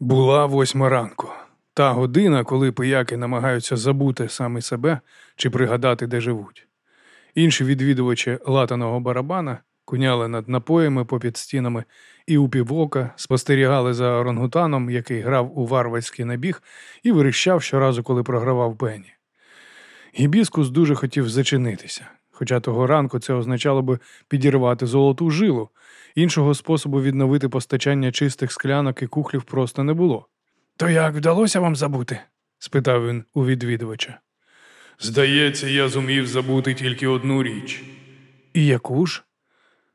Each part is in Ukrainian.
Була восьма ранку. Та година, коли пияки намагаються забути саме себе чи пригадати, де живуть. Інші відвідувачі латаного барабана куняли над напоями попід стінами і у півока спостерігали за орангутаном, який грав у варварський набіг і виріщав щоразу, коли програвав пені. Гібіскус дуже хотів зачинитися, хоча того ранку це означало би підірвати золоту жилу. Іншого способу відновити постачання чистих склянок і кухлів просто не було. То як вдалося вам забути? спитав він у відвідувача. Здається, я зумів забути тільки одну річ. І яку ж?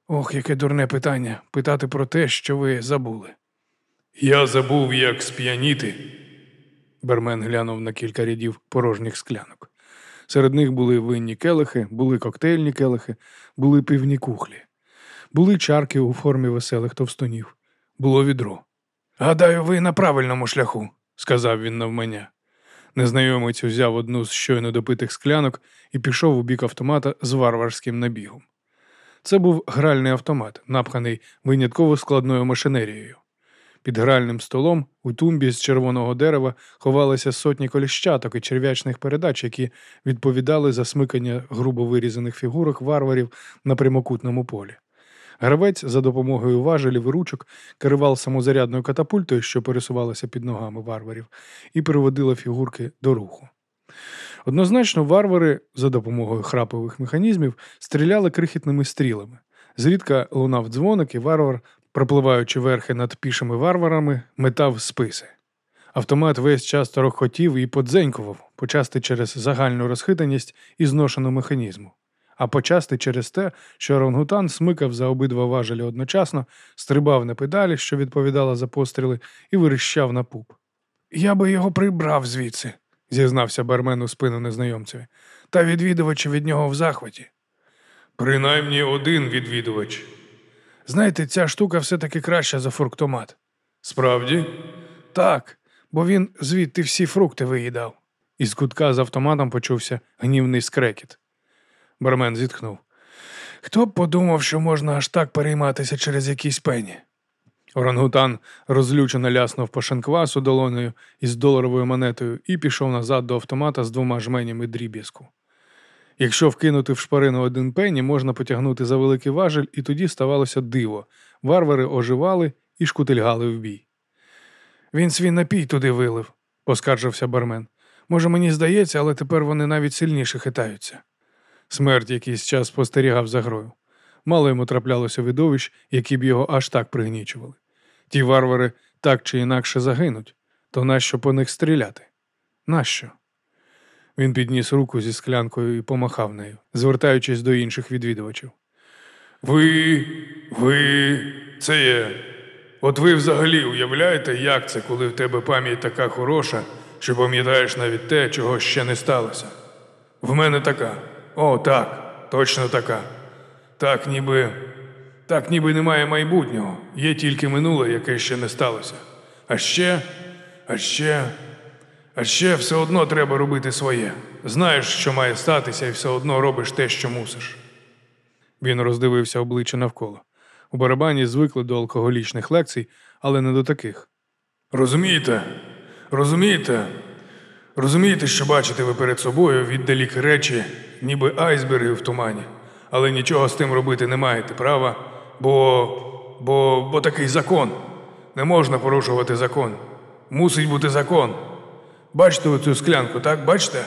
Ох, яке дурне питання питати про те, що ви забули. Я забув, як сп'яніти. Бермен глянув на кілька рядів порожніх склянок. Серед них були винні келихи, були коктейльні келихи, були пивні кухлі, були чарки у формі веселих товстунів, було відро. Гадаю, ви на правильному шляху, сказав він навмання. Незнайомець взяв одну з щойно допитих склянок і пішов у бік автомата з варварським набігом. Це був гральний автомат, напханий винятково складною машинерією. Під гральним столом у тумбі з червоного дерева ховалися сотні коліщаток і черв'ячних передач, які відповідали за смикання грубо вирізаних фігурок варварів на прямокутному полі. Гравець за допомогою важелів і ручок керував самозарядною катапультою, що пересувалася під ногами варварів, і приводила фігурки до руху. Однозначно, варвари за допомогою храпових механізмів стріляли крихітними стрілами. Зрідка лунав дзвоник, і варвар, пропливаючи верхи над пішими варварами, метав списи. Автомат весь час торохотів і подзенькував, почасти через загальну розхитаність і зношену механізму, а почасти через те, що орангутан смикав за обидва важелі одночасно, стрибав на педалі, що відповідала за постріли, і виріщав на пуп. Я би його прибрав звідси, зізнався бармен у спину незнайомцеві, та відвідувачі від нього в захваті. Принаймні один відвідувач. Знаєте, ця штука все-таки краща за фруктомат. Справді? Так, бо він звідти всі фрукти виїдав. Із кутка з автоматом почувся гнівний скрекіт. Бармен зітхнув. Хто б подумав, що можна аж так перейматися через якісь пені? Орангутан розлючено ляснув по шанквасу долоною із доларовою монетою і пішов назад до автомата з двома жменями дріб'язку. Якщо вкинути в шпарину один пені, можна потягнути за великий важель, і тоді ставалося диво. Варвари оживали і шкутильгали в бій. Він свій напій туди вилив, поскаржився бармен. Може, мені здається, але тепер вони навіть сильніше хитаються. Смерть якийсь час спостерігав за грою. Мало йому траплялося видовищ, які б його аж так пригнічували. Ті варвари так чи інакше загинуть, то нащо по них стріляти? Нащо? Він підніс руку зі склянкою і помахав нею, звертаючись до інших відвідувачів. Ви, ви, це є. От ви взагалі уявляєте, як це, коли в тебе пам'ять така хороша, що пам'ятаєш навіть те, чого ще не сталося? В мене така. О, так, точно така. Так, ніби так ніби немає майбутнього, є тільки минуле, яке ще не сталося. А ще, а ще, а ще все одно треба робити своє. Знаєш, що має статися, і все одно робиш те, що мусиш. Він роздивився обличчя навколо. У барабані звикли до алкоголічних лекцій, але не до таких. Розумієте, розумієте, розумієте, що бачите ви перед собою віддалік речі, ніби айсберги в тумані, але нічого з тим робити не маєте права, бо, бо, бо такий закон. Не можна порушувати закон. Мусить бути закон. Бачите оцю склянку, так? Бачите?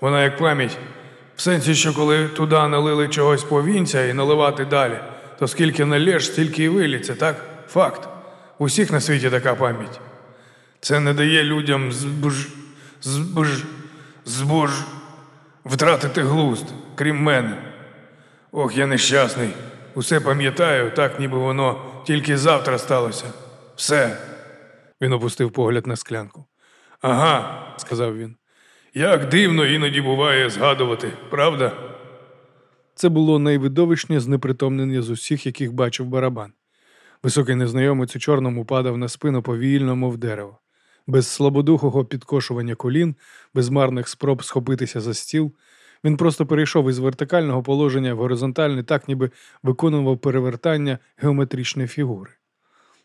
Вона як пам'ять. В сенсі, що коли туди налили чогось повінця і наливати далі, то скільки налєш, стільки і виліться, так? Факт. У всіх на світі така пам'ять. Це не дає людям збуж... збуж... збуж... втратити глузд, крім мене. Ох, я нещасний. Усе пам'ятаю, так ніби воно тільки завтра сталося. Все. Він опустив погляд на склянку. Ага, сказав він. Як дивно іноді буває згадувати, правда? Це було найвидовищне знепритомнення з усіх, яких бачив барабан. Високий незнайомець у чорному падав на спину повільно, мов дерево, без слабодухого підкошування колін, без марних спроб схопитися за стіл. Він просто перейшов із вертикального положення в горизонтальне, так ніби виконував перевертання геометричної фігури.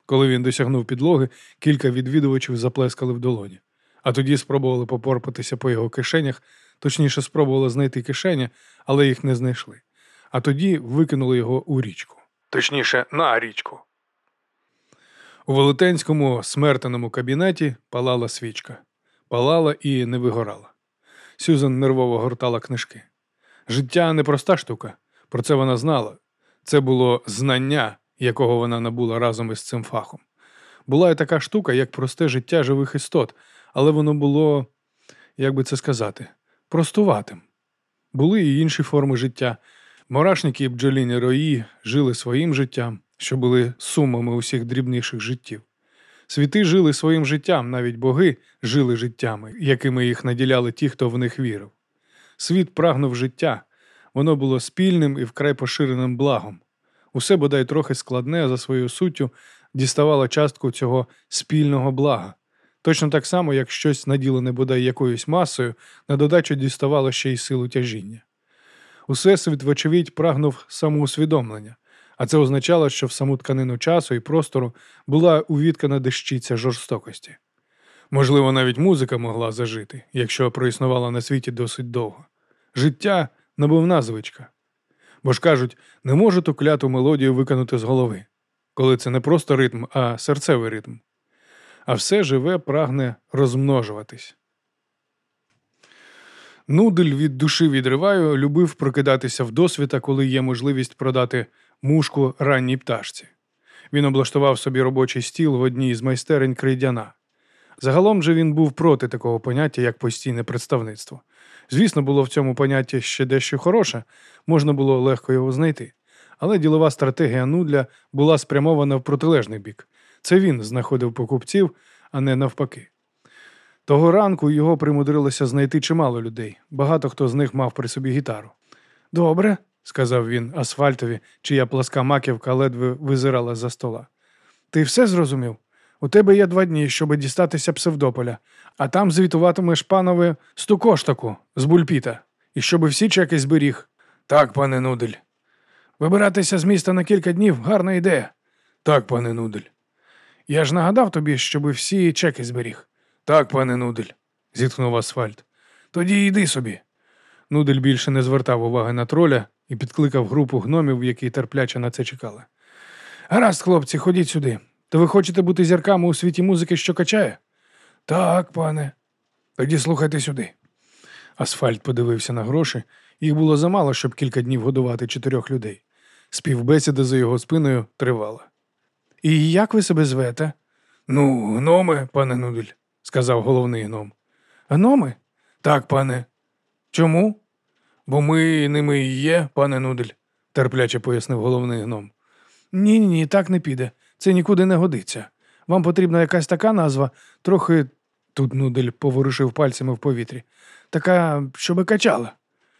Коли він досягнув підлоги, кілька відвідувачів заплескали в долоні, а тоді спробували попорпатися по його кишенях, точніше, спробували знайти кишені, але їх не знайшли. А тоді викинули його у річку. Точніше, на річку. У велетенському смертеному кабінеті палала свічка, палала і не вигорала. Сюзан нервово гортала книжки. Життя непроста штука, про це вона знала. Це було знання, якого вона набула разом із цим фахом. Була і така штука, як просте життя живих істот, але воно було, як би це сказати, простуватим. Були і інші форми життя. Мурашники і бджоліні рої жили своїм життям, що були сумами усіх дрібніших життів. Світи жили своїм життям, навіть боги жили життями, якими їх наділяли ті, хто в них вірив. Світ прагнув життя, воно було спільним і вкрай поширеним благом. Усе бодай трохи складне а за своєю суттю діставало частку цього спільного блага. Точно так само, як щось наділене бодай якоюсь масою, на додачу діставало ще й силу тяжіння. Усесвіт, вочевидь, прагнув самоусвідомлення, а це означало, що в саму тканину часу і простору була увіткана дещиця жорстокості. Можливо, навіть музика могла зажити, якщо проіснувала на світі досить довго. Життя набивна звичка. Бо ж кажуть, не можу ту кляту мелодію виконати з голови, коли це не просто ритм, а серцевий ритм. А все живе прагне розмножуватись. Нудель від душі відриваю, любив прокидатися в досвіта, коли є можливість продати мушку ранній пташці. Він облаштував собі робочий стіл в одній з майстерень крейдяна. Загалом же він був проти такого поняття, як постійне представництво. Звісно, було в цьому понятті ще дещо хороше, можна було легко його знайти. Але ділова стратегія Нудля була спрямована в протилежний бік. Це він знаходив покупців, а не навпаки. Того ранку його примудрилося знайти чимало людей. Багато хто з них мав при собі гітару. Добре, сказав він асфальтові, чия пласка маківка ледве визирала за стола. Ти все зрозумів? У тебе є два дні, щоб дістатися Псевдополя, а там звітуватимеш панове стукоштаку з бульпіта, і щоб всі чеки зберіг. Так, пане Нудель. Вибиратися з міста на кілька днів гарна ідея. Так, пане Нудель. Я ж нагадав тобі, щоб всі чеки зберіг. Так, пане Нудель, зітхнув асфальт. Тоді йди собі. Нудель більше не звертав уваги на троля і підкликав групу гномів, які терпляче на це чекали. Гаразд, хлопці, ходіть сюди. То ви хочете бути зірками у світі музики, що качає? Так, пане. Тоді слухайте сюди. Асфальт подивився на гроші, їх було замало, щоб кілька днів годувати чотирьох людей. Співбесіда за його спиною тривала. І як ви себе звете? Ну, гноми, пане Нудель, сказав головний гном. Гноми? Так, пане. Чому? Бо ми ними і є, пане Нудель, терпляче пояснив головний гном. Ні, ні, так не піде. Це нікуди не годиться. Вам потрібна якась така назва, трохи. Тут Нудель поворушив пальцями в повітрі. Така, щоби качала.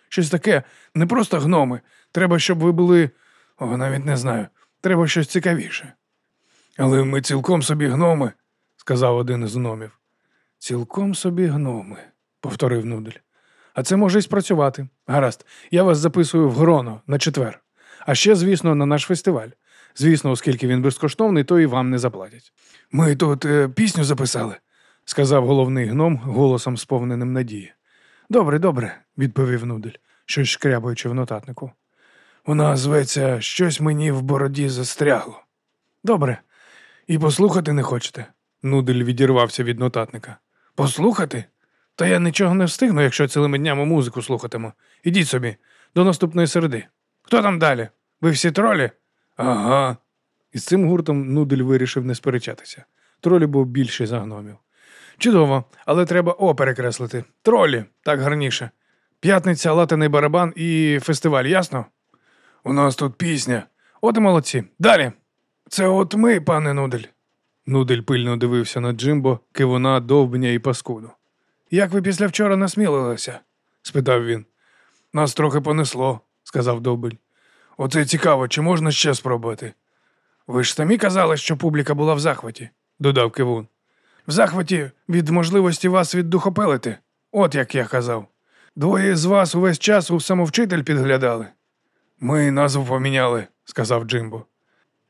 Щось таке, не просто гноми. Треба, щоб ви були. О, навіть не знаю. Треба щось цікавіше. Але ми цілком собі гноми, сказав один із гномів. Цілком собі гноми, повторив Нудель. А це може й спрацювати. Гаразд, я вас записую в Гроно на четвер. А ще, звісно, на наш фестиваль. Звісно, оскільки він безкоштовний, то і вам не заплатять. Ми тут е, пісню записали, сказав головний гном голосом сповненим надії. Добре, добре, відповів Нудель, щось шкрябаючи в нотатнику. Вона зветься щось мені в бороді застрягло. Добре. І послухати не хочете? Нудель відірвався від нотатника. Послухати? Та я нічого не встигну, якщо цілими днями музику слухатиму. Ідіть собі, до наступної середи. Хто там далі? Ви всі тролі? Ага. І з цим гуртом Нудель вирішив не сперечатися. Тролі був більший за гномів. Чудово, але треба О перекреслити. Тролі, так гарніше. П'ятниця, латиний барабан і фестиваль, ясно? У нас тут пісня. От і молодці. Далі. Це от ми, пане Нудель. Нудель пильно дивився на Джимбо, кивуна, довбня і паскуду. Як ви після вчора насмілилися? спитав він. Нас трохи понесло, сказав Довбель. Оце цікаво, чи можна ще спробувати? Ви ж самі казали, що публіка була в захваті, додав Кивун. В захваті від можливості вас віддухопелити. От як я казав. Двоє з вас увесь час у самовчитель підглядали. Ми назву поміняли, сказав Джимбо.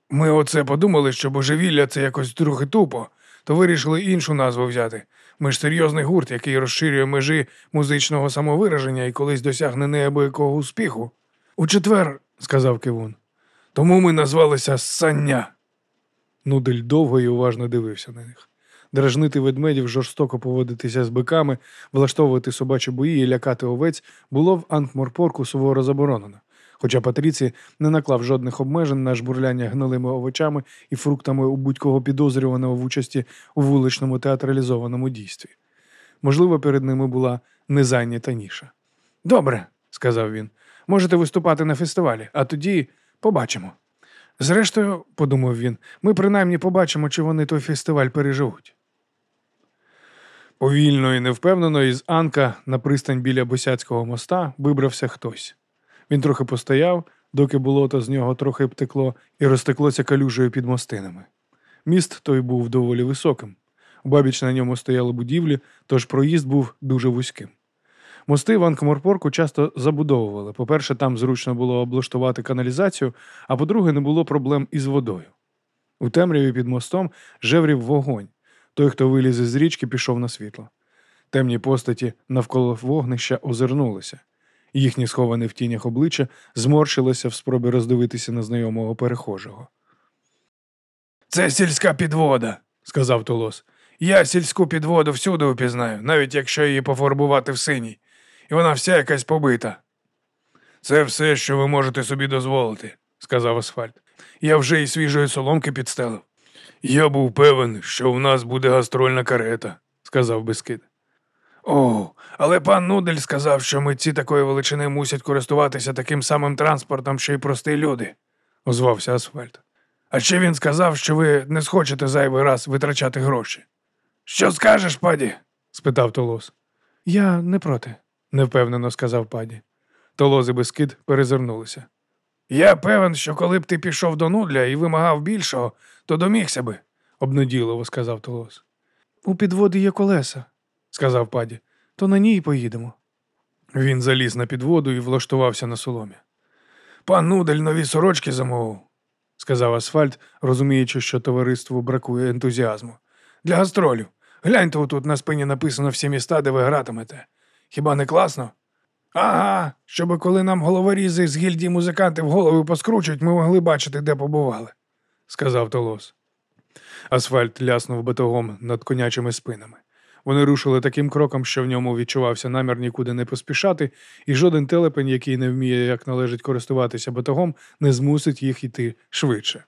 Ми оце подумали, що божевілля це якось трохи тупо, то вирішили іншу назву взяти. Ми ж серйозний гурт, який розширює межі музичного самовираження і колись досягне неабиякого успіху. У четвер, сказав Кивун. Тому ми назвалися Саня. Нудель довго і уважно дивився на них. Дражнити ведмедів, жорстоко поводитися з биками, влаштовувати собачі бої і лякати овець було в Анкморпорку суворо заборонено. Хоча Патріці не наклав жодних обмежень на жбурляння гнилими овочами і фруктами у будь-кого підозрюваного в участі у вуличному театралізованому дійстві. Можливо, перед ними була незайнята ніша. Добре, сказав він, можете виступати на фестивалі, а тоді побачимо. Зрештою, подумав він, ми принаймні побачимо, чи вони той фестиваль переживуть. Повільно і невпевнено із Анка на пристань біля Босяцького моста вибрався хтось. Він трохи постояв, доки болото з нього трохи втекло і розтеклося калюжею під мостинами. Міст той був доволі високим. Бабіч на ньому стояли будівлі, тож проїзд був дуже вузьким. Мости в Анкморпорку часто забудовували. По-перше, там зручно було облаштувати каналізацію, а по-друге, не було проблем із водою. У темряві під мостом жеврів вогонь. Той, хто виліз із річки, пішов на світло. Темні постаті навколо вогнища озирнулися. Їхні сховані в тінях обличчя зморщилися в спробі роздивитися на знайомого перехожого. Це сільська підвода, сказав Толос. Я сільську підводу всюди упізнаю, навіть якщо її пофарбувати в синій, і вона вся якась побита. Це все, що ви можете собі дозволити, сказав Асфальт. Я вже і свіжої соломки підстелив. Я був певен, що в нас буде гастрольна карета, сказав Бескид. О, але пан Нудель сказав, що митці такої величини мусять користуватися таким самим транспортом, що й прості люди, озвався Асфальт. А ще він сказав, що ви не схочете зайвий раз витрачати гроші. Що скажеш, паді? спитав Толос. Я не проти, невпевнено сказав паді. Толоз і Бескид перезирнулися. Я певен, що коли б ти пішов до нудля і вимагав більшого, то домігся би, обнадійливо сказав Толос. У підводи є колеса, сказав паді, то на ній поїдемо. Він заліз на підводу і влаштувався на соломі. Пан Нудель нові сорочки замовив, сказав Асфальт, розуміючи, що товариству бракує ентузіазму. Для гастролю. Гляньте, отут на спині написано всі міста, де ви гратимете. Хіба не класно? Ага, щоби коли нам головорізи з гільдії музикантів голови поскручують, ми могли бачити, де побували, сказав Толос. Асфальт ляснув батогом над конячими спинами. Вони рушили таким кроком, що в ньому відчувався намір нікуди не поспішати, і жоден телепень, який не вміє, як належить користуватися батогом, не змусить їх йти швидше.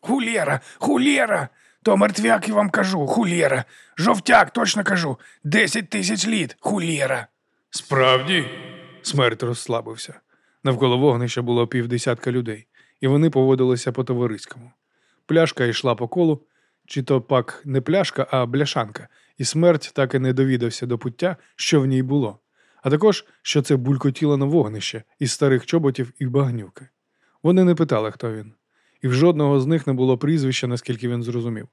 Хулєра, хулєра! То мертвяк я вам кажу, хулєра. Жовтяк, точно кажу. Десять тисяч літ, хулєра. Справді? Смерть розслабився. Навколо вогнища було півдесятка людей, і вони поводилися по товариському. Пляшка йшла по колу, чи то пак не пляшка, а бляшанка, і смерть так і не довідався до пуття, що в ній було, а також, що це булькотіло на вогнище із старих чоботів і багнюки. Вони не питали, хто він, і в жодного з них не було прізвища, наскільки він зрозумів.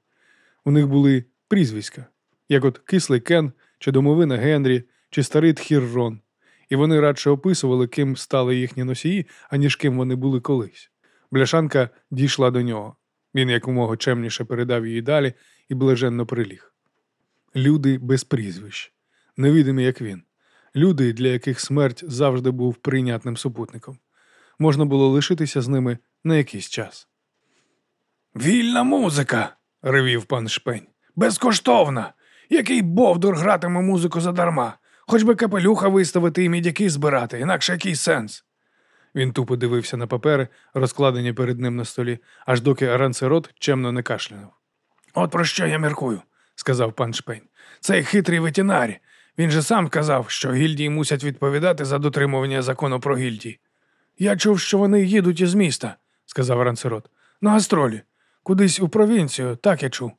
У них були прізвиська, як от кислий Кен, чи домовина Генрі, чи старий Тхір Рон, і вони радше описували, ким стали їхні носії, аніж ким вони були колись. Бляшанка дійшла до нього. Він якомога чемніше передав її далі і блаженно приліг. Люди без прізвищ, невідомі, як він, люди, для яких смерть завжди був прийнятним супутником. Можна було лишитися з ними на якийсь час. Вільна музика, ревів пан Шпень. Безкоштовна. Який бовдур гратиме музику задарма. Хоч би капелюха виставити і мідяки збирати, інакше який сенс. Він тупо дивився на папери, розкладені перед ним на столі, аж доки Аранцерот чемно не кашлянув. От про що я міркую, сказав пан Шпень. Цей хитрий ветінарі. Він же сам казав, що гільдії мусять відповідати за дотримування закону про гільдії. Я чув, що вони їдуть із міста, сказав Ранцерот. На гастролі. Кудись у провінцію, так я чув.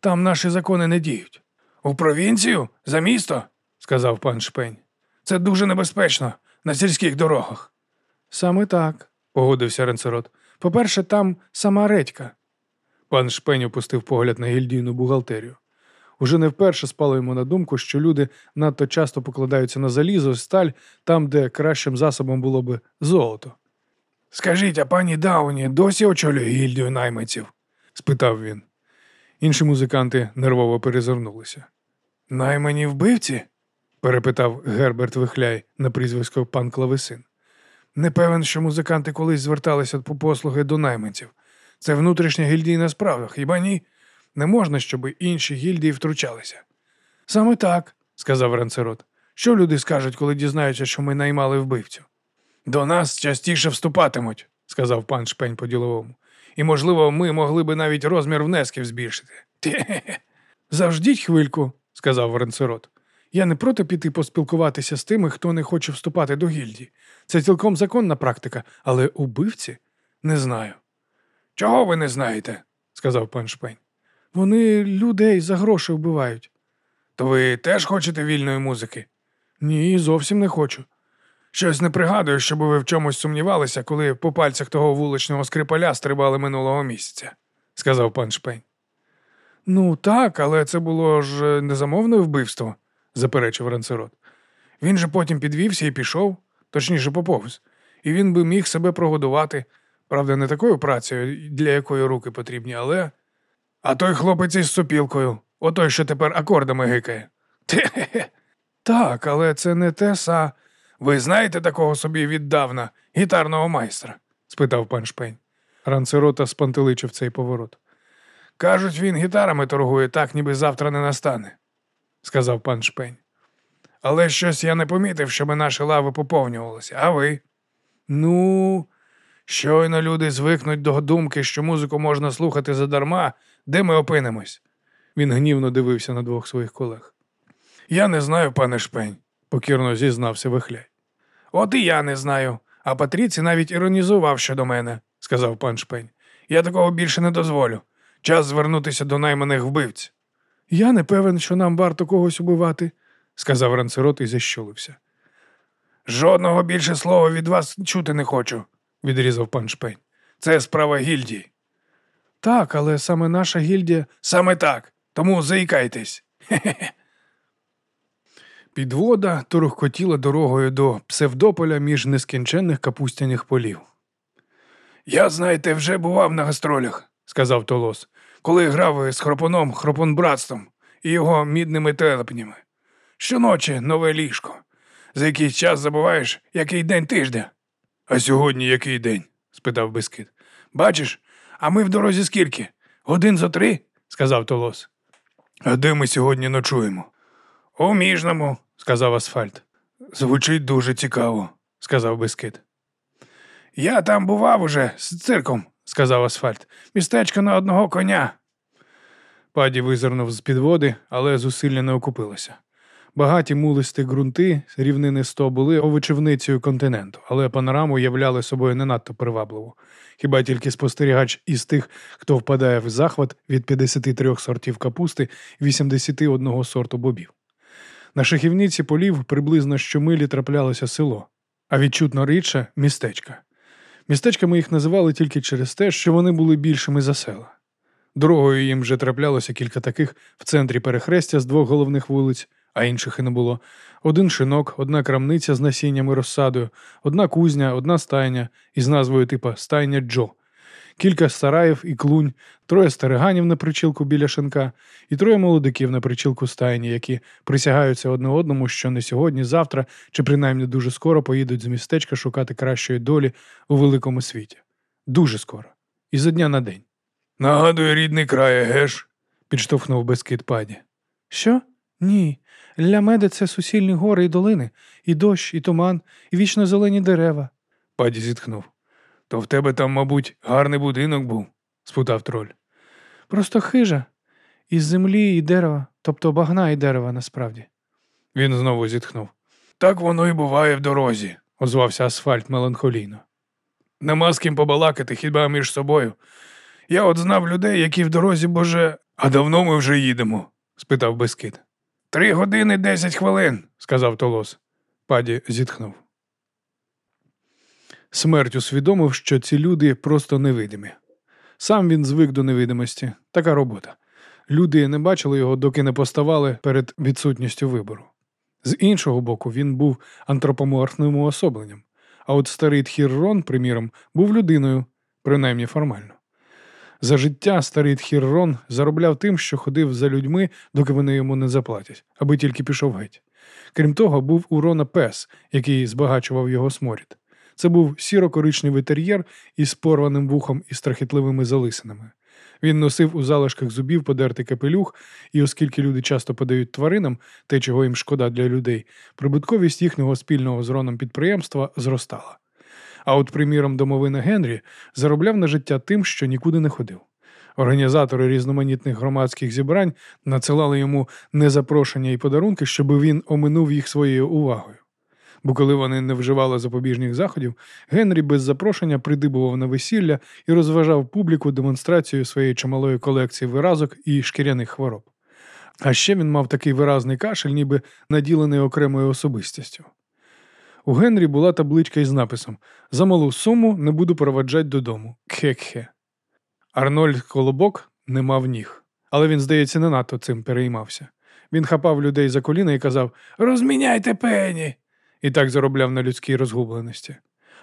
Там наші закони не діють. У провінцію? За місто? сказав пан Шпень. Це дуже небезпечно на сільських дорогах. Саме так, погодився Ренцерот. По-перше, там сама редька. Пан Шпень опустив погляд на гільдійну бухгалтерію. Уже не вперше спало йому на думку, що люди надто часто покладаються на залізо, сталь там, де кращим засобом було би золото. Скажіть, а пані Дауні досі очолює гільдію наймиців? спитав він. Інші музиканти нервово перезирнулися. Наймані вбивці? перепитав Герберт Вихляй на прізвисько пан Клавесин. Не певен, що музиканти колись зверталися по послуги до найманців. Це внутрішня гільдійна справа, хіба ні? Не можна, щоб інші гільдії втручалися. Саме так, сказав Ранцерот. Що люди скажуть, коли дізнаються, що ми наймали вбивцю? До нас частіше вступатимуть, сказав пан Шпень по діловому. І, можливо, ми могли би навіть розмір внесків збільшити. Завждіть хвильку, сказав Варенцерот. Я не проти піти поспілкуватися з тими, хто не хоче вступати до гільдії. Це цілком законна практика, але убивці не знаю. Чого ви не знаєте? сказав пан Шпень. Вони людей за гроші вбивають. То ви теж хочете вільної музики? Ні, зовсім не хочу. Щось не пригадую, щоб ви в чомусь сумнівалися, коли по пальцях того вуличного скрипаля стрибали минулого місяця, сказав пан Шпень. Ну так, але це було ж незамовне вбивство, заперечив Ранцерот. Він же потім підвівся і пішов, точніше поповз, і він би міг себе прогодувати. Правда, не такою працею, для якої руки потрібні, але. А той хлопець із сопілкою, отой, що тепер акордами гикає. Так, але це не те са. Ви знаєте такого собі віддавна, гітарного майстра? спитав пан Шпень. Ранцерота спантеличив цей поворот. Кажуть, він гітарами торгує так, ніби завтра не настане, сказав пан Шпень. Але щось я не помітив, щоб наші лави поповнювалися, а ви? Ну, щойно люди звикнуть до думки, що музику можна слухати задарма, де ми опинимось. Він гнівно дивився на двох своїх колег. Я не знаю, пане Шпень, покірно зізнався вихляй. От і я не знаю, а Патріці навіть іронізував щодо мене, сказав пан Шпень. Я такого більше не дозволю. Час звернутися до найманих вбивць. Я не певен, що нам варто когось убивати, сказав ранцерот і защулився. Жодного більше слова від вас чути не хочу, відрізав пан Шпень. Це справа гільдії. Так, але саме наша гільдія. Саме так. Тому заїкайтесь. Хе-хе. Підвода торохкотіла дорогою до псевдополя між нескінченних капустяних полів. Я, знаєте, вже бував на гастролях, сказав Толос, коли грав з хропоном хропонбратством і його мідними телепнями. Щоночі нове ліжко. За якийсь час забуваєш, який день тижня. А сьогодні який день? спитав Бескид. Бачиш, а ми в дорозі скільки? Годин за три? сказав Толос. А де ми сьогодні ночуємо? У міжному, сказав асфальт. Звучить дуже цікаво, сказав Бескид. Я там бував уже з цирком, сказав асфальт. Містечко на одного коня. Паді визирнув з під води, але зусилля не окупилося. Багаті мулисті ґрунти рівнини сто були овочівницею континенту, але панораму являли собою не надто привабливо. Хіба тільки спостерігач із тих, хто впадає в захват від 53 сортів капусти і 81 сорту бобів. На шахівниці полів приблизно щомилі траплялося село, а відчутно рідше містечка. Містечками їх називали тільки через те, що вони були більшими за села. Дорогою їм вже траплялося кілька таких в центрі перехрестя з двох головних вулиць, а інших і не було. Один шинок, одна крамниця з насінням і розсадою, одна кузня, одна стайня із назвою типа Стайня Джо, кілька стараїв і клунь, троє стариганів на причілку біля шинка і троє молодиків на причілку стайні, які присягаються одне одному, що не сьогодні, завтра чи принаймні дуже скоро поїдуть з містечка шукати кращої долі у великому світі. Дуже скоро. І за дня на день. Нагадує рідний край, геш? підштовхнув Бескид паді. Що? Ні. Для меди це сусільні гори і долини, і дощ, і туман, і вічно зелені дерева. Паді зітхнув. То в тебе там, мабуть, гарний будинок був, спутав троль. Просто хижа. Із землі і дерева, тобто багна і дерева насправді. Він знову зітхнув. Так воно і буває в дорозі, озвався асфальт меланхолійно. Нема з ким побалакати хіба між собою. Я от знав людей, які в дорозі, боже, а давно ми вже їдемо? спитав Бескид. Три години десять хвилин, сказав Толос. Паді зітхнув. Смерть усвідомив, що ці люди просто невидимі. Сам він звик до невидимості, така робота. Люди не бачили його, доки не поставали перед відсутністю вибору. З іншого боку, він був антропоморфним уособленням, а от старий Тхіррон, приміром, був людиною, принаймні формально. За життя старий Тхіррон заробляв тим, що ходив за людьми, доки вони йому не заплатять, аби тільки пішов геть. Крім того, був у Рона пес, який збагачував його сморід. Це був сіро-коричневий тер'єр із порваним вухом і страхітливими залисинами. Він носив у залишках зубів подертий капелюх, і оскільки люди часто подають тваринам те, чого їм шкода для людей, прибутковість їхнього спільного з Роном підприємства зростала. А от, приміром, домовина Генрі заробляв на життя тим, що нікуди не ходив. Організатори різноманітних громадських зібрань надсилали йому незапрошення і подарунки, щоб він оминув їх своєю увагою. Бо коли вони не вживали запобіжних заходів, Генрі без запрошення придибував на весілля і розважав публіку демонстрацією своєї чималої колекції виразок і шкіряних хвороб. А ще він мав такий виразний кашель, ніби наділений окремою особистістю. У Генрі була табличка із написом За малу суму не буду проваджати додому. Кхе-кхе. Арнольд Колобок не мав ніг, але він, здається, не надто цим переймався. Він хапав людей за коліна і казав Розміняйте пені. І так заробляв на людській розгубленості.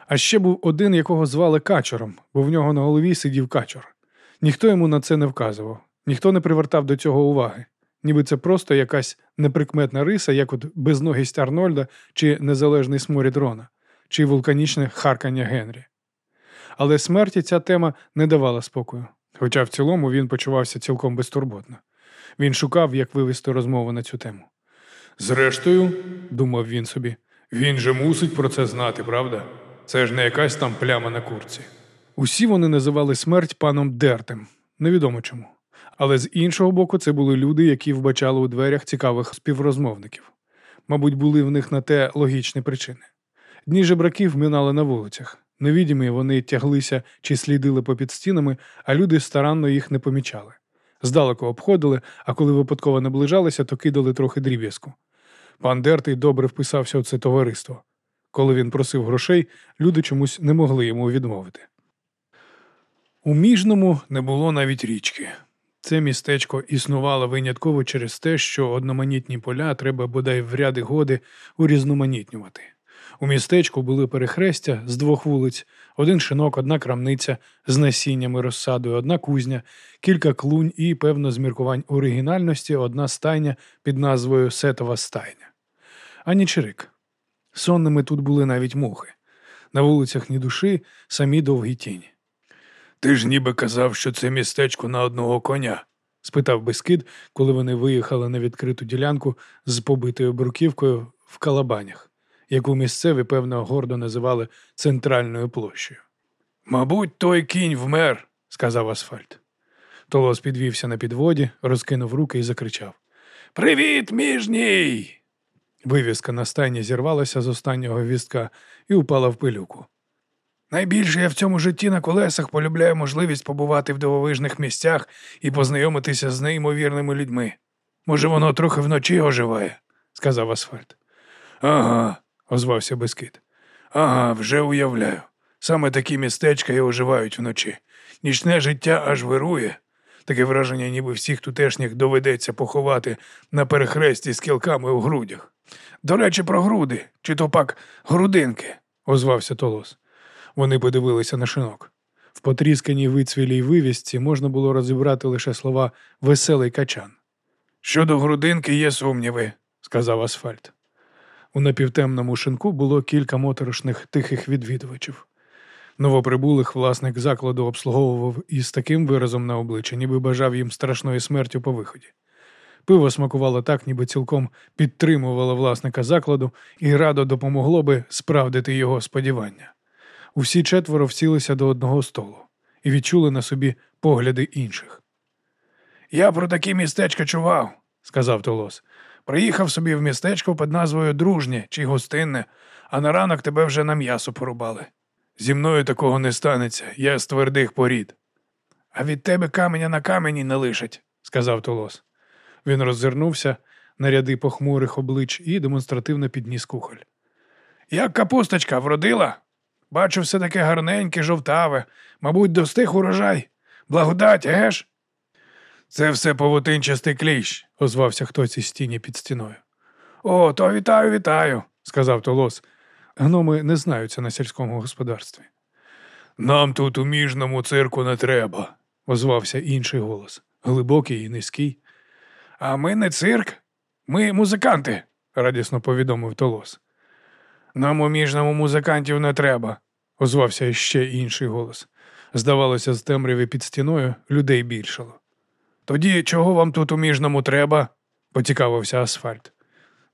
А ще був один, якого звали качором, бо в нього на голові сидів качор. Ніхто йому на це не вказував, ніхто не привертав до цього уваги, ніби це просто якась неприкметна риса, як от безногість Арнольда чи незалежний сморід Рона, чи вулканічне харкання Генрі. Але смерті ця тема не давала спокою, хоча в цілому він почувався цілком безтурботно. Він шукав, як вивести розмову на цю тему. Зрештою, думав він собі, він же мусить про це знати, правда? Це ж не якась там пляма на курці. Усі вони називали смерть паном Дертем, невідомо чому. Але з іншого боку, це були люди, які вбачали у дверях цікавих співрозмовників. Мабуть, були в них на те логічні причини. Дні жебраків минали на вулицях. Невідімі вони тяглися чи слідили попід стінами, а люди старанно їх не помічали. Здалеку обходили, а коли випадково наближалися, то кидали трохи дріб'язку. Пан Дертий добре вписався у це товариство. Коли він просив грошей, люди чомусь не могли йому відмовити. У Міжному не було навіть річки. Це містечко існувало винятково через те, що одноманітні поля треба бодай в ряди годи урізноманітнювати. У містечку були перехрестя з двох вулиць, один шинок, одна крамниця з насіннями розсадою, одна кузня, кілька клунь і, певно, з міркувань оригінальності, одна стайня під назвою Сетова стайня. Ані чирик. Сонними тут були навіть мухи. На вулицях ні душі, самі довгі тіні. Ти ж ніби казав, що це містечко на одного коня? спитав Бескид, коли вони виїхали на відкриту ділянку з побитою бруківкою в калабанях яку місцеві, певно, гордо називали центральною площею. Мабуть, той кінь вмер, сказав асфальт. Толос підвівся на підводі, розкинув руки і закричав Привіт, міжній! Вивіска на стайні зірвалася з останнього вістка і упала в пилюку. Найбільше я в цьому житті на колесах полюбляю можливість побувати в дивовижних місцях і познайомитися з неймовірними людьми. Може, воно трохи вночі оживає, сказав асфальт. Ага, озвався Бескид. Ага, вже уявляю. Саме такі містечка і оживають вночі. Нічне життя аж вирує. Таке враження, ніби всіх тутешніх доведеться поховати на перехресті з кілками у грудях. До речі, про груди, чи то пак грудинки, озвався Толос. Вони подивилися на шинок. В потрісканій вицвілій вивісці можна було розібрати лише слова веселий качан. Щодо грудинки є сумніви, сказав асфальт. У напівтемному шинку було кілька моторошних тихих відвідувачів. Новоприбулих власник закладу обслуговував із таким виразом на обличчі, ніби бажав їм страшної смерті по виході. Пиво смакувало так, ніби цілком підтримувало власника закладу і радо допомогло би справдити його сподівання. Усі четверо всілися до одного столу і відчули на собі погляди інших. Я про такі містечка чував, сказав Толос. Приїхав собі в містечко під назвою Дружнє чи гостинне, а на ранок тебе вже на м'ясо порубали. Зі мною такого не станеться, я з твердих порід. А від тебе каменя на камені не лишать, сказав Толос. Він роззирнувся на ряди похмурих облич і демонстративно підніс кухоль. Як капусточка вродила? Бачу, все таке гарненьке, жовтаве, мабуть, достиг урожай. Благодать, геш? Це все повутинчастий кліщ, озвався хтось із стіні під стіною. О, то вітаю, вітаю, сказав Толос. Гноми не знаються на сільському господарстві. Нам тут у міжному цирку не треба, озвався інший голос, глибокий і низький. А ми не цирк, ми музиканти, радісно повідомив Толос. Нам у міжному музикантів не треба, озвався іще інший голос. Здавалося, з темряви під стіною людей більшало. Тоді чого вам тут у міжному треба? поцікавився асфальт.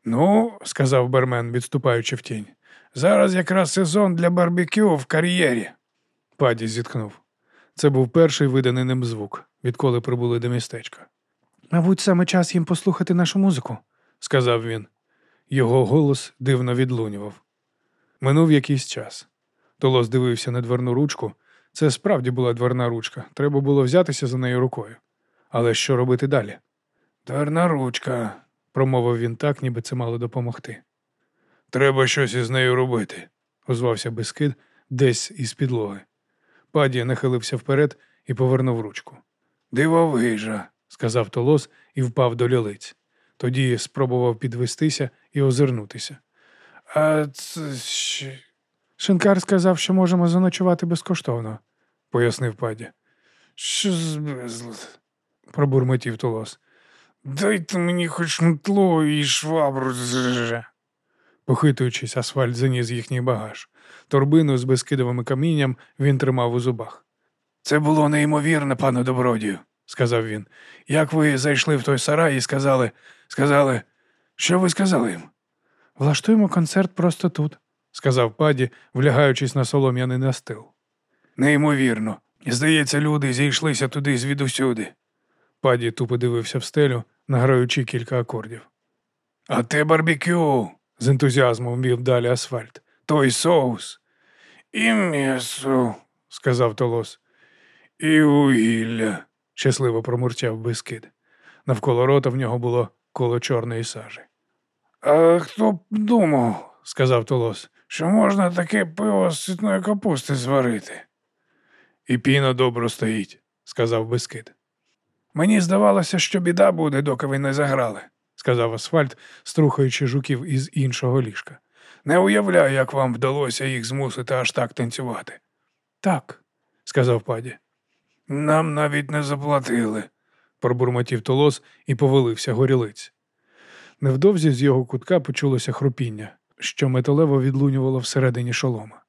Ну, сказав Бермен, відступаючи в тінь. Зараз якраз сезон для барбекю в кар'єрі. Паді зітхнув. Це був перший виданий ним звук, відколи прибули до містечка. Мабуть, саме час їм послухати нашу музику, сказав він. Його голос дивно відлунював. Минув якийсь час. Толос дивився на дверну ручку. Це справді була дверна ручка. Треба було взятися за нею рукою. Але що робити далі? Дверна ручка, промовив він так, ніби це мало допомогти. Треба щось із нею робити, озвався Бескид десь із підлоги. Паді нахилився вперед і повернув ручку. Дивовижа, сказав Толос і впав до лілиць. Тоді спробував підвестися і озирнутися. А це ще... Шинкар сказав, що можемо заночувати безкоштовно, пояснив паді. Що з безлад? Пробурмотів Толос. Дайте мені хоч метло і швабру. Похитуючись, асфальт заніс їхній багаж. Торбину з безкидовим камінням він тримав у зубах. Це було неймовірно, пане добродію, сказав він. Як ви зайшли в той сарай і сказали, сказали, що ви сказали їм? Влаштуємо концерт просто тут, сказав паді, влягаючись на солом'яний настил. Неймовірно. Здається, люди зійшлися туди звідусюди. Паді тупо дивився в стелю, награючи кілька акордів. А те барбекю, з ентузіазмом вів далі асфальт. Той соус. І м'ясо, сказав Толос. І вугілля, щасливо промурчав Бескид. Навколо рота в нього було коло чорної сажі. А хто б думав, сказав Толос, що можна таке пиво з світної капусти зварити. І піна добро стоїть, сказав Бескид. Мені здавалося, що біда буде, доки ви не заграли, сказав асфальт, струхаючи жуків із іншого ліжка. Не уявляю, як вам вдалося їх змусити аж так танцювати. Так, сказав паді. Нам навіть не заплатили, пробурмотів толос і повелився горілиць. Невдовзі з його кутка почулося хрупіння, що металево відлунювало всередині шолома.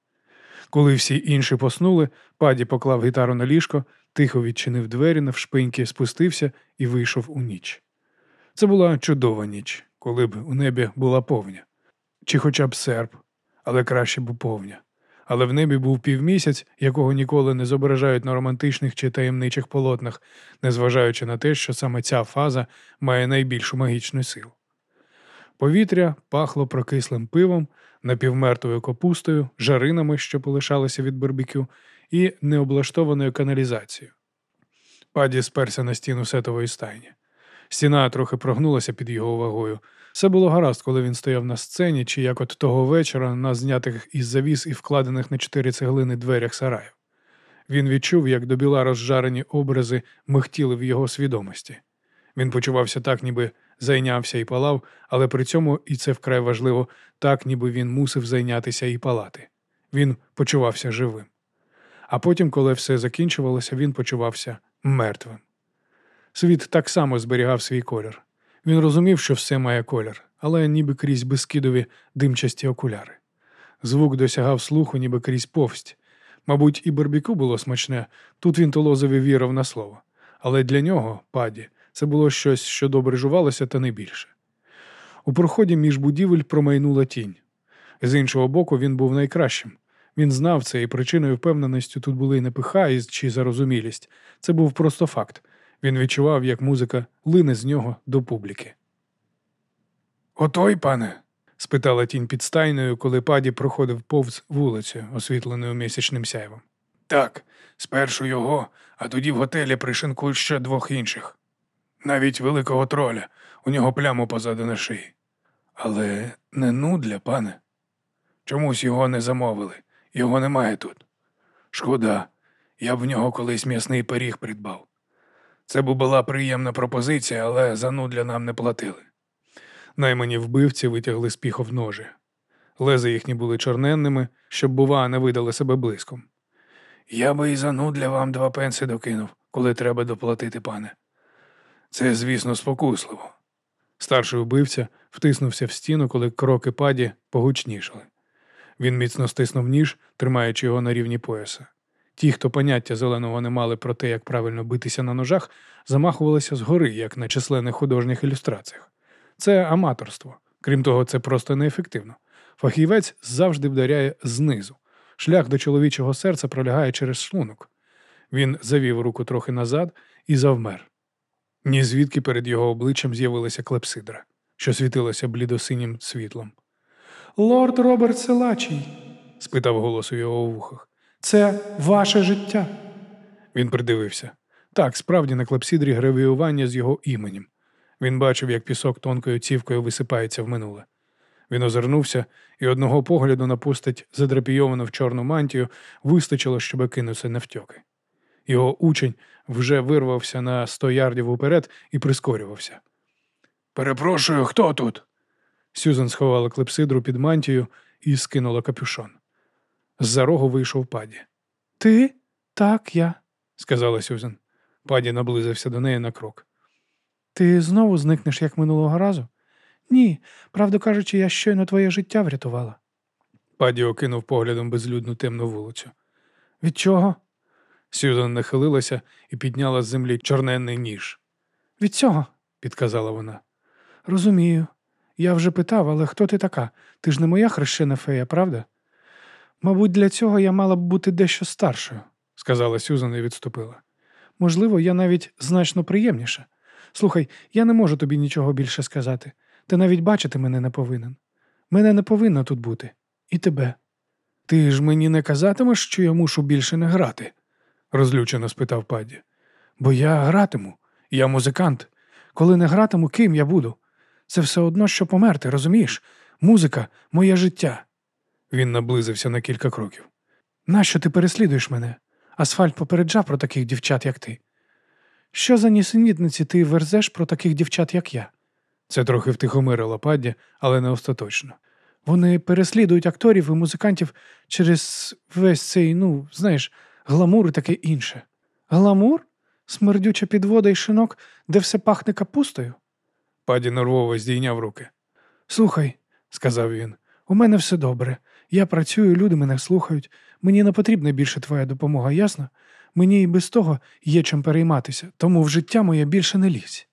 Коли всі інші поснули, паді поклав гітару на ліжко, тихо відчинив двері навшпиньки, спустився і вийшов у ніч. Це була чудова ніч, коли б у небі була повня, чи хоча б серп, але краще б повня. Але в небі був півмісяць, якого ніколи не зображають на романтичних чи таємничих полотнах, незважаючи на те, що саме ця фаза має найбільшу магічну силу. Повітря пахло прокислим пивом, напівмертвою капустою, жаринами, що полишалися від барбекю, і необлаштованою каналізацією. Паді сперся на стіну сетової стайні. Стіна трохи прогнулася під його вагою. Все було гаразд, коли він стояв на сцені, чи як от того вечора на знятих із завіс і вкладених на чотири цеглини дверях сараю. Він відчув, як до біла розжарені образи михтіли в його свідомості. Він почувався так, ніби зайнявся і палав, але при цьому, і це вкрай важливо, так, ніби він мусив зайнятися і палати. Він почувався живим. А потім, коли все закінчувалося, він почувався мертвим. Світ так само зберігав свій колір. Він розумів, що все має колір, але ніби крізь безкидові димчасті окуляри. Звук досягав слуху, ніби крізь повсть. Мабуть, і барбіку було смачне, тут він толозові вірив на слово. Але для нього, паді, це було щось, що добре жувалося, та не більше. У проході між будівель промайнула тінь. З іншого боку, він був найкращим. Він знав це, і причиною впевненості тут були не пиха чи зарозумілість. Це був просто факт. Він відчував, як музика лине з нього до публіки. Отой, пане? спитала тінь під стайною, коли паді проходив повз вулицю, освітленою місячним сяйвом. Так, спершу його, а тоді в готелі пришинкують ще двох інших. Навіть великого троля, у нього пляму позаду на шиї. Але не нудля, пане. Чомусь його не замовили, його немає тут. Шкода, я б в нього колись м'ясний пиріг придбав. Це б була приємна пропозиція, але за нудля нам не платили. Наймані вбивці витягли з піхов ножі. Лези їхні були чорненними, щоб, бува, не видали себе блиском. Я би і за нудля вам два пенси докинув, коли треба доплатити, пане. Це, звісно, спокусливо. Старший убивця втиснувся в стіну, коли кроки паді погучнішали. Він міцно стиснув ніж, тримаючи його на рівні пояса. Ті, хто поняття зеленого не мали про те, як правильно битися на ножах, замахувалися згори, як на численних художніх ілюстраціях. Це аматорство. Крім того, це просто неефективно. Фахівець завжди вдаряє знизу. Шлях до чоловічого серця пролягає через шлунок. Він завів руку трохи назад і завмер. Ні звідки перед його обличчям з'явилася клепсидра, що світилася блідосинім світлом. Лорд Роберт Селачий, спитав голос у його вухах. Це ваше життя. Він придивився. Так, справді на клепсидрі гравіювання з його іменем. Він бачив, як пісок тонкою цівкою висипається в минуле. Він озирнувся, і одного погляду на постать, задрапійовану в чорну мантію, вистачило, щоб кинутися навтьоки. Його учень вже вирвався на сто ярдів уперед і прискорювався. Перепрошую, хто тут? Сюзан сховала клепсидру під мантію і скинула капюшон. З-за рогу вийшов паді. Ти? Так, я, сказала Сюзан. Паді наблизився до неї на крок. Ти знову зникнеш, як минулого разу? Ні, правду кажучи, я щойно твоє життя врятувала. Паді окинув поглядом безлюдну темну вулицю. Від чого? Сюзан нахилилася і підняла з землі чорненний ніж. Від цього, підказала вона. Розумію. Я вже питав, але хто ти така? Ти ж не моя хрещена фея, правда? Мабуть, для цього я мала б бути дещо старшою, сказала Сюзан і відступила. Можливо, я навіть значно приємніша. Слухай, я не можу тобі нічого більше сказати. Ти навіть бачити мене не повинен. Мене не повинно тут бути. І тебе. Ти ж мені не казатимеш, що я мушу більше не грати? розлючено спитав паді. Бо я гратиму, я музикант. Коли не гратиму, ким я буду? Це все одно, що померти, розумієш? Музика моє життя. Він наблизився на кілька кроків. Нащо ти переслідуєш мене? Асфальт попереджав про таких дівчат, як ти. Що за нісенітниці ти верзеш про таких дівчат, як я? Це трохи втихомирило падді, але не остаточно. Вони переслідують акторів і музикантів через весь цей, ну, знаєш, гламур і таке інше. Гламур? Смердюча підвода і шинок, де все пахне капустою? Паді нервово здійняв руки. Слухай, сказав він, у мене все добре. Я працюю, люди мене слухають. Мені не потрібна більше твоя допомога, ясно? Мені і без того є чим перейматися, тому в життя моє більше не лізь.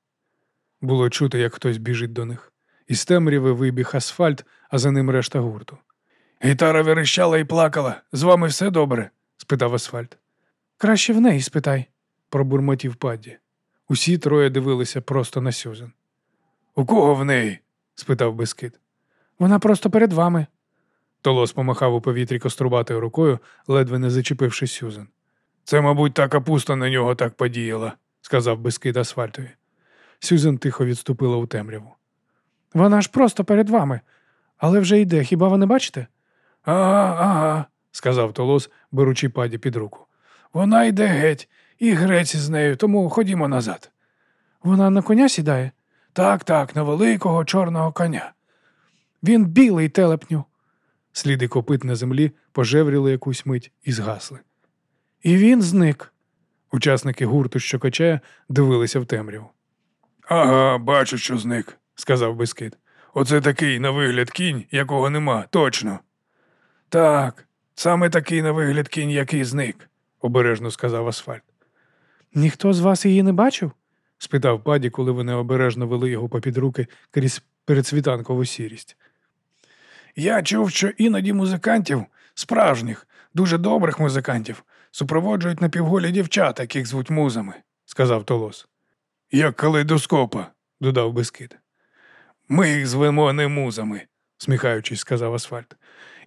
Було чути, як хтось біжить до них. Із темряви вибіг асфальт, а за ним решта гурту. Гітара верещала і плакала. З вами все добре? спитав асфальт. Краще в неї спитай, пробурмотів падді. Усі троє дивилися просто на Сюзан. У кого в неї? спитав Бескид. Вона просто перед вами. Толос помахав у повітрі кострубатою рукою, ледве не зачепивши Сюзан. Це, мабуть, та капуста на нього так подіяла, сказав Бескид асфальтові. Сюзан тихо відступила у темряву. Вона ж просто перед вами, але вже йде, хіба ви не бачите? Ага, ага, сказав Толос, беручи паді під руку. Вона йде геть, і грець з нею, тому ходімо назад. Вона на коня сідає? Так, так, на великого чорного коня. Він білий телепню. Сліди копит на землі пожевріли якусь мить і згасли. І він зник. Учасники гурту, що качає, дивилися в темряву. Ага, бачу, що зник, сказав Бескид. Оце такий на вигляд кінь, якого нема, точно. Так, саме такий на вигляд кінь, який зник, обережно сказав асфальт. Ніхто з вас її не бачив? Спитав паді, коли вони обережно вели його попід руки крізь передсвітанкову сірість. Я чув, що іноді музикантів, справжніх, дуже добрих музикантів, супроводжують напівголі дівчата, яких звуть музами, сказав Толос. Як калейдоскопа, додав Бескид. Ми їх звемо не музами, сміхаючись, сказав Асфальт.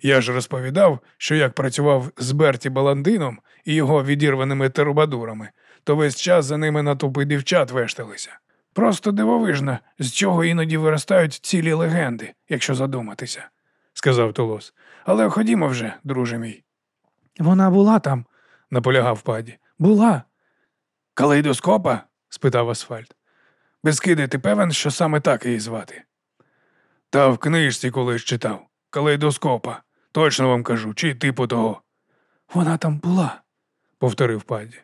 Я ж розповідав, що як працював з Берті Баландином і його відірваними терубадурами, то весь час за ними натовпи дівчат вешталися. Просто дивовижно, з чого іноді виростають цілі легенди, якщо задуматися, сказав Толос. Але ходімо вже, друже мій. Вона була там, наполягав паді. Була. Калейдоскопа? спитав асфальт. Безкиди, ти певен, що саме так її звати? Та в книжці колись читав, калейдоскопа. Точно вам кажу, чи типу того. Вона там була, повторив Падді.